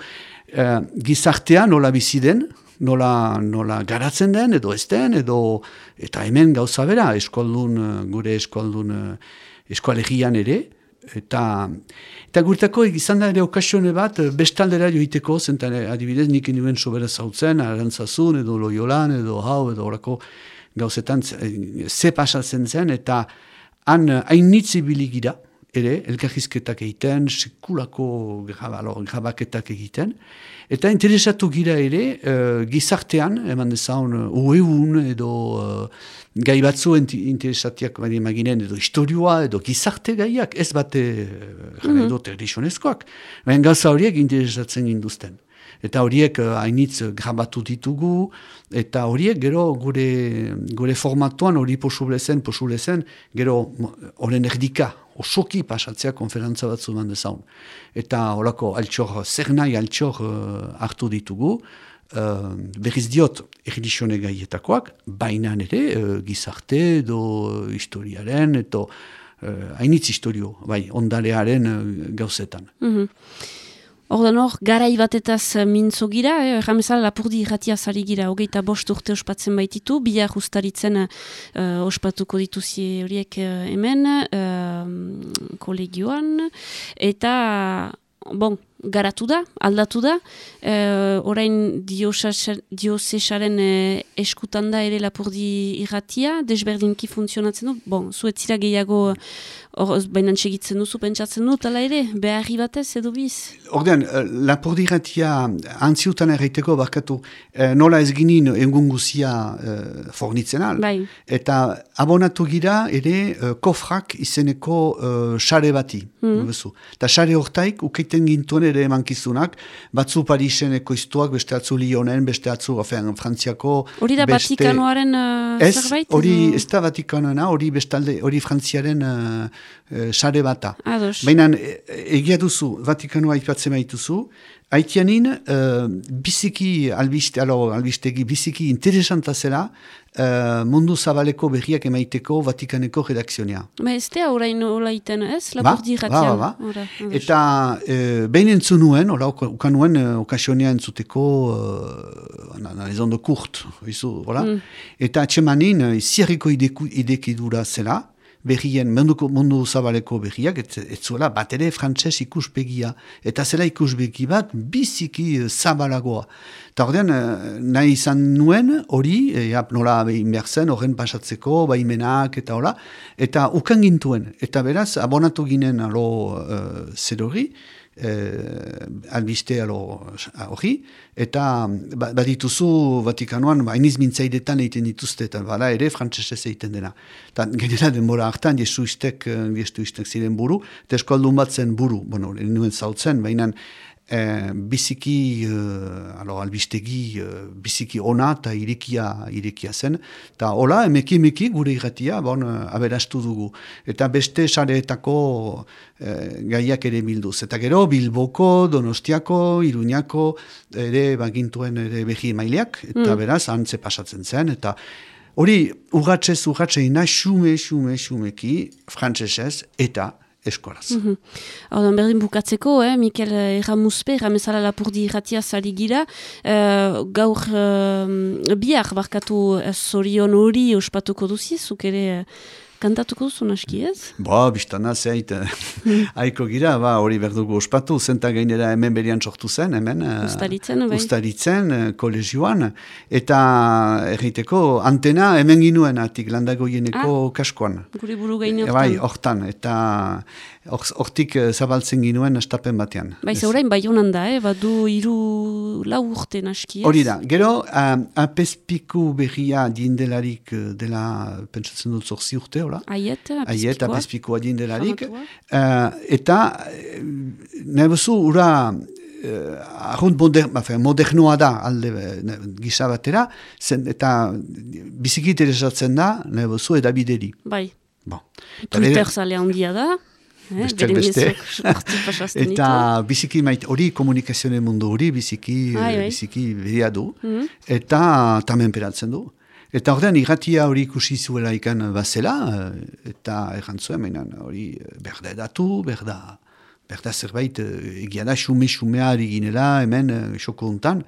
eh, gizartea nola bizi den, nola, nola garatzen den, edo ez den, edo, eta hemen gauza bera, eskoldun, eh, gure eskoldun, eh, eskoalegian ere, eta eta gurtako izan da ere okasione bat eh, bestaldera joiteko, zentan adibidez nik nuen sobera zautzen, arantzazun, edo loiolan, edo hau, edo horako gauzetan eh, ze pasatzen zen, eta han eh, hainitz ibili gira, ere, elkarrizketak egiten, sekulako grabaketak egiten, eta interesatu gira ere, eh, gizartean, eman dezaun, uh, ueun, edo uh, gai batzu interesatiak badi maginen, edo historioa, edo gizarte gaiak, ez bate, uh, jara Mhm. edo tradizionezkoak, baina gauza horiek interesatzen ginduzten. Eta horiek uh, hainitz uh, grabatu ditugu, eta horiek gero gure, gure formatuan hori posible zen, posible zen, gero horren erdika, osoki pasatzea konferantza batzu man dezaun. Eta horako altxor, zer nahi altxor uh, hartu ditugu, uh, berriz diot erlixione gaietakoak, baina ere uh, gizarte edo uh, historiaren, uh, hainitz historio, bai, ondalearen uh, gauzetan. Mhm. Ordan hor, garai batetaz eh, mintzo gira, eh, jamezala lapurdi irratia zari gira, hogeita bost urte ospatzen baititu, bihar ustaritzen uh, ospatuko dituzie horiek uh, hemen, uh, kolegioan, eta, bon, garatu da, aldatu da, uh, orain diosesaren uh, eskutan da ere lapurdi irratia, desberdinki funtzionatzen du, bon, zuetzira gehiago Hor, baina segitzen duzu, pentsatzen dut, ala ere, beharri batez edo biz? Ordean, uh, lapordiratia antziutan erraiteko barkatu, uh, nola ez ginin engun guzia uh, fornitzen al. Bai. Eta abonatu gira ere kofrak izeneko sare bati. Mm. Eta sare hortaik, ukeiten gintuen ere emankizunak, batzu Pariseneko iztuak, beste atzu Lyonen, beste atzu, ofean, Frantziako... Hori da beste... Vatikanoaren uh, ez, zerbait? Hori, ez da Vatikanoena, hori bestalde, hori Frantziaren... Uh, e, sare bata. Baina e, egia duzu, Vatikanoa aipatzen baituzu, haitianin e, biziki albiste, alo, albistegi biziki interesanta zela e, mundu zabaleko berriak emaiteko Vatikaneko redakzionea. Ba ez da horrein olaiten ez? Ba, ba, ba, ba. Eta e, behin entzun nuen, ora, ukan nuen e, okasionea entzuteko e, analizondo kurt, izu, mm. eta atxemanin, zierriko idekidura zela, berrien, munduko, mundu zabaleko berriak, ez, ez zuela bat ere frantses ikuspegia. Eta zela ikuspegi bat biziki eh, zabalagoa. Eta ordean, eh, nahi izan nuen hori, e, nola behin behar zen, horren pasatzeko, baimenak eta hola, eta ukan gintuen. Eta beraz, abonatu ginen alo uh, zer hori, eh, albiste hori, eta ba, badituzu Vatikanoan, ba, iniz mintzaidetan egiten dituzte, eta bala ere frantzesez egiten dena. Ta, genera denbora hartan, jesuistek, eh, jesuistek ziren buru, eta eskualdun bat zen buru, bueno, nuen zautzen, baina e, biziki, e, alo, albistegi, e, biziki ona eta irekia, irekia zen. Eta hola, emeki emeki gure irratia, bon, aberastu dugu. Eta beste sareetako e, gaiak ere bilduz. Eta gero, Bilboko, Donostiako, Iruñako, ere bagintuen ere behi emaileak, eta mm. beraz, antze pasatzen zen, eta hori, urratxez, urratxez, ina xume, xume, xumeki, frantzesez, eta eskoraz. Mm -hmm. berdin bukatzeko, eh, Mikel Erramuzpe, Ramezala Lapurdi irratia zari gira, uh, gaur uh, biak barkatu zorion hori ospatuko duzizuk ere Kantatuko duzu naski ez? Ba, biztana zeit, haiko gira, ba, hori berdugu ospatu, zenta gainera hemen berian sortu zen, hemen. Eh, ustaritzen, bai. Ustaritzen, eh, kolegioan, eta erriteko antena hemen ginuen atik landagoieneko ah, kaskoan. Gure buru gaine hortan. Bai, hortan, eta hortik or, zabaltzen ginuen estapen batean. Bai, zaurain, bai honan da, eh? badu iru lau urte naski ez? Hori da, gero, um, apespiku berria dindelarik dela, pentsatzen dut zorzi urte, hola? Aiet, Aiet, apizpikoa dindelarik. Uh, eta, eh, nahi bezu, ura, uh, ahont moder, modernoa da alde ne, gisa batera, zen, eta biziki interesatzen da, nahi bezu, edabideri. Bai. Bon. Twitter zale handia da. Eh, beste, beste. eta biziki mait, hori komunikazioen mundu hori biziki, bai, bai. biziki beria du. Mm -hmm. Eta tamen peratzen du. Eta ordean irratia hori ikusi zuela ikan bazela, eh, eta errantzuen, mainan hori eh, berda edatu, berda, berda zerbait egia da, xume-xumea ginela hemen xoko untan,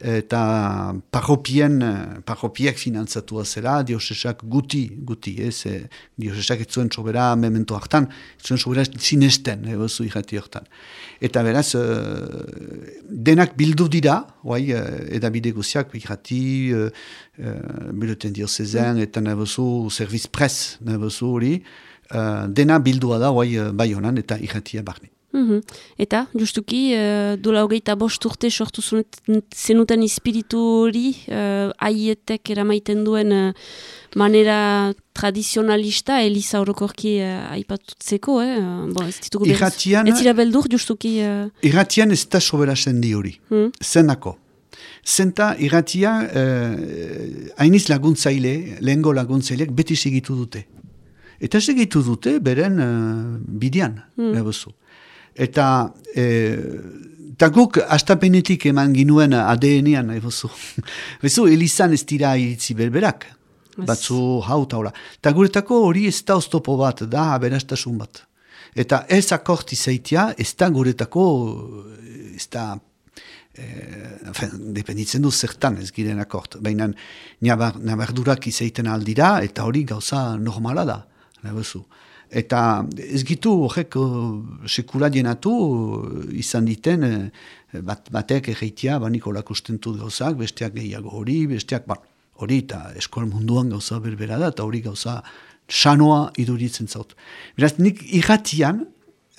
eta parropien, parropiak finantzatua zela, diosesak guti, guti, ez, e, diosesak ez zuen sobera memento hartan, ez zuen sobera sinesten, e, bozu irrati hortan. Eta beraz, e, denak bildu dira, oai, e, edabide guziak, irrati, e, e, biluten diosezen, mm. eta nebozu, serviz pres, nebozu hori, e, dena bildua da, oai, bai honan, eta irratia barni. Mm Eta, justuki, uh, dola hogeita bost urte sortu zenuten espiritu hori, uh, aietek eramaiten duen uh, manera tradizionalista, Elisa Orokorki uh, aipatutzeko, eh? bon, ez ditugu Irratian, ez dira beldur, justuki... Uh... Irratian ez da sobera sendi hori, mm. zenako. Zenta irratia, uh, hainiz laguntzaile, lehengo laguntzaileak beti segitu dute. Eta segitu dute beren uh, bidian, mm. nebuzu. Eta e, eta guk astapenetik eman ginuen ADN-ean, ebuzu. Bezu, Elizan ez dira iritzi berberak. batzu hau taula. Eta guretako hori ez da oztopo bat, da aberastasun bat. Eta ez akort izaitia, ez da guretako, ez da, eh, dependitzen du zertan ez giren akort. Baina nabardurak izaiten aldira, eta hori gauza normala da. Nabezu. Eta ez gitu horrek uh, sekula dienatu izan diten uh, bat, batek egeitia, ba Nikolak ustentu gauzak, besteak gehiago hori, besteak ba, hori eta eskol munduan gauza berbera da, eta hori gauza sanoa iduritzen zaut. Beraz, nik irratian,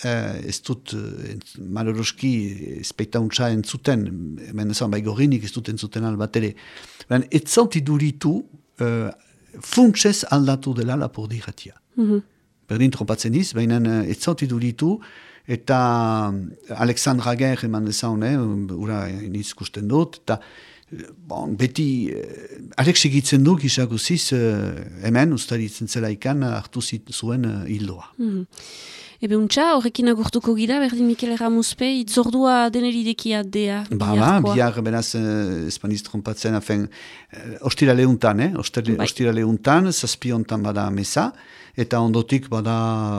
uh, ez dut uh, maloroski speitauntza entzuten, hemen ezan bai gorrinik ez dut entzuten albat ere, ez zaut iduritu uh, funtsez aldatu dela lapurdi irratia. Mm berdin trompatzen diz, baina ez zauti duritu, eta Alexandra Ger eman dezaun, eh, ura iniz kusten dut, eta bon, beti eh, arek segitzen du gisaguziz eh, hemen ustaritzen zela ikan hartu zuen uh, hildoa. Mm -hmm. Ebe untxa, horrekin agurtuko gira, berdin Mikel Ramuzpe, itzordua deneridekia dea. Ba, ba, bihar, benaz, eh, espaniz trompatzen, afen, eh, ostira lehuntan, eh? Ostira, bai. ostira lehuntan, zazpiontan bada mesa, eta ondotik bada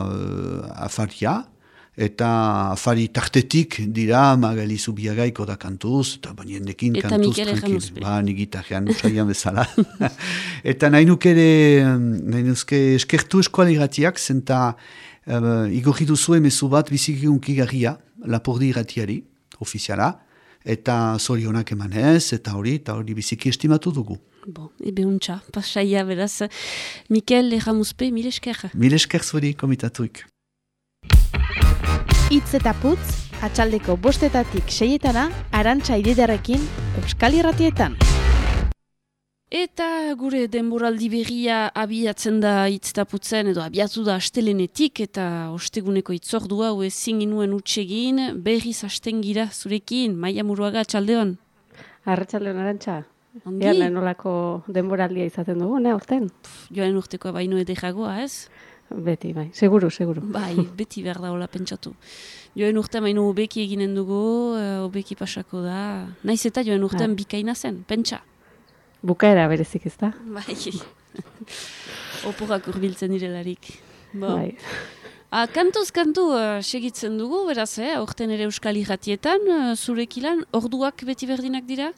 uh, afaria, eta afari tartetik dira magali zubiagaiko da kantuz, eta baina kantuz. Eta Mikel Ramuzpe. Ba, nigitajean, usaian bezala. eta nahi nukere, nahi nuzke eskertu eskualigatiak, zenta, uh, igorri duzu emezu bat bizikiunki garria, lapordi irratiari, ofiziala, eta zorionak emanez, eta hori, eta hori biziki estimatu dugu. Bon, ebe untxa, pasaia beraz, Mikel Erramuzpe, mil esker. Mil esker zuri, komitatuik. Itz eta putz, atxaldeko bostetatik seietana, arantxa ididarekin, Euskal Irratietan. Eta gure denboraldi berria abiatzen da itztaputzen edo abiatu da astelenetik eta osteguneko itzordua hau ezin ginuen utsegin berriz asten gira zurekin, maia muruaga txaldeon? Arratxaldeon arantxa. Ongi? Ea nolako denboraldia izaten dugu, ne, orten? Joan urteko baino jagoa, ez? Beti, bai, seguru, seguru. Bai, beti behar da hola pentsatu. Joen urte baino obeki eginen dugu, eh, obeki pasako da. Naiz eta joen urtean bai. bikaina zen, pentsa. Bukaera berezik ez da? Bai, oporak urbiltzen direlarik. Bai. A, kantuz kantu uh, segitzen dugu, beraz, eh? orten ere euskal irratietan, uh, zurek ilan, orduak beti berdinak dira?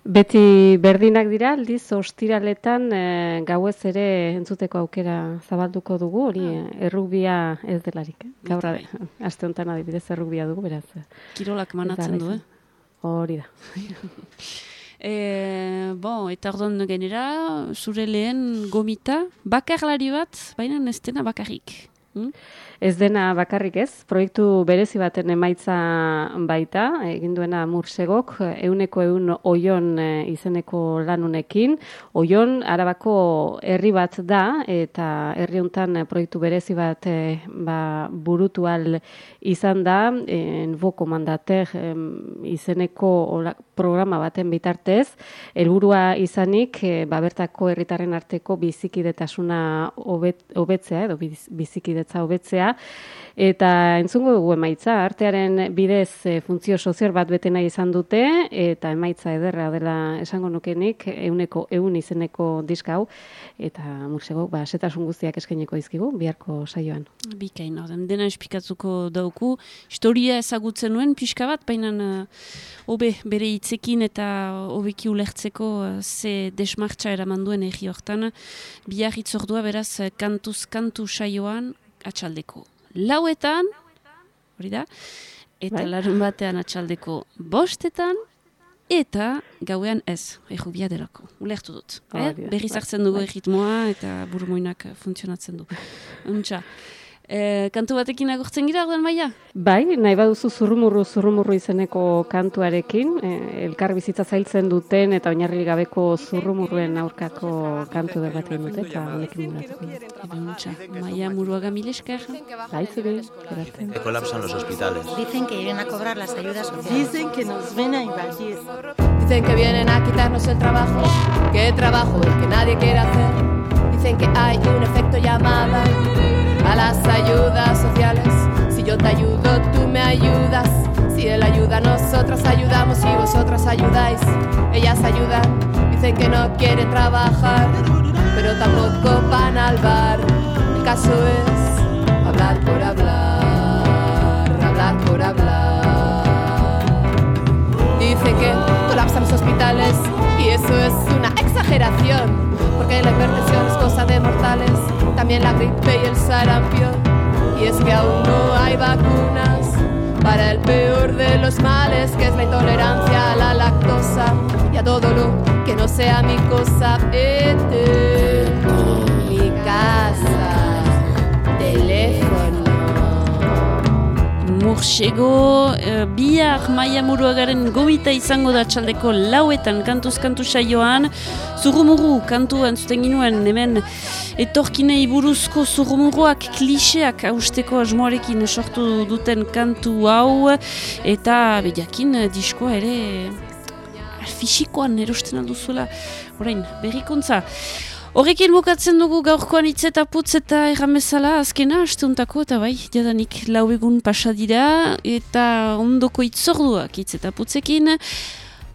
Beti berdinak dira, aldiz, ostiraletan eh, gauez ere entzuteko aukera zabalduko dugu, hori ah. errubia ez delarik. Eh? Gaur, aste honetan adibidez errubia dugu, beraz. Kirolak manatzen du, eh? Hori da. E, bon, eta ordon genera, zure lehen gomita, bakarlari bat, baina ez dena bakarrik. Hmm? Ez dena bakarrik ez, proiektu berezi baten emaitza baita, egin duena mursegok, euneko eun oion e, izeneko lanunekin. Oion, arabako herri bat da, eta herri hontan proiektu berezi bat e, ba, burutu al izan da, en boko mandater izeneko programa baten bitartez, helburua izanik, e, ba, bertako herritarren arteko bizikidetasuna hobetzea, edo bizikidetza hobetzea, eta entzungo dugu emaitza, artearen bidez e, funtzio sozial bat bete izan dute, eta emaitza ederra dela esango nukenik, euneko eun izeneko diska hau, eta musego, ba, setasun guztiak eskaineko dizkigu, biharko saioan. Bikain, orden, dena espikatzuko dauku, historia ezagutzen nuen, pixka bat, baina uh, obe, bere hitzekin eta hobeki ulertzeko uh, ze desmartza eraman duen egi hortan, bihar itzordua beraz kantuz kantu saioan, atxaldeko lauetan, hori da, eta bai. larun batean atxaldeko bostetan, eta gauean ez, ego biaderako, ulertu dut. Eh? Berri zartzen dugu bai. egitmoa eta burumoinak funtzionatzen du. Untxa. E, kantu batekin agurtzen gira, ordean maia? Bai, nahi baduzu zurrumurru, zurrumurru izeneko kantuarekin, e, elkar bizitza zailtzen duten eta oinarri gabeko zurrumurruen aurkako kantu der bat egin dute, eta honekin muratuko. maia muruaga milesker? Bai, zure, Que colapsan los hospitales. Dicen que vienen a cobrar las ayudas sociales. Dicen que nos ven a invadir. Dicen que vienen a quitarnos el trabajo, que trabajo el que nadie quiere hacer. Dicen que hay un efecto llamada a las ayudas sociales. Si yo te ayudo, tú me ayudas. Si él ayuda, nosotros ayudamos. Si vosotros ayudáis, ellas ayudan. Dicen que no quieren trabajar, pero tampoco van al bar. El caso es hablar por hablar, hablar por hablar. Dicen que colapsan los hospitales y eso es una porque la hipertensión es cosa de mortales, también la gripe y el sarampión. Y es que aún no hay vacunas para el peor de los males, que es la intolerancia a la lactosa y a todo lo que no sea mi cosa. Vete, mi casa, Mursego, uh, bihar maia muruagaren gomita izango da txaldeko lauetan kantuz kantu saioan. Zurrumuru kantu entzuten ginuen hemen etorkinei buruzko zurrumuruak kliseak hausteko asmoarekin sortu duten kantu hau eta bediakin diskoa ere fisikoan erosten alduzuela orain berrikuntza. Horrekin bukatzen dugu gaurkoan hitz eta putz eta erramezala azkena, asteuntako eta bai, jadanik lau egun pasadira eta ondoko itzorduak hitz eta putzekin.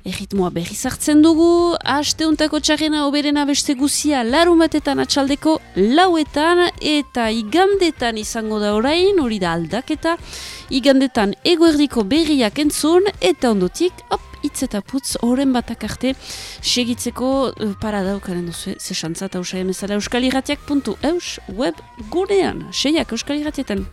Erritmoa berriz hartzen dugu, asteuntako txarrena oberena beste guzia larun batetan atxaldeko lauetan eta igandetan izango da orain, hori da aldaketa, igandetan egoerdiko berriak entzun eta ondotik, op, hitz eta putz horren batak arte segitzeko uh, paradaukaren duzu, ze xantza eta usai emezala euskaliratiak.eus web gunean, seiak euskalirratietan.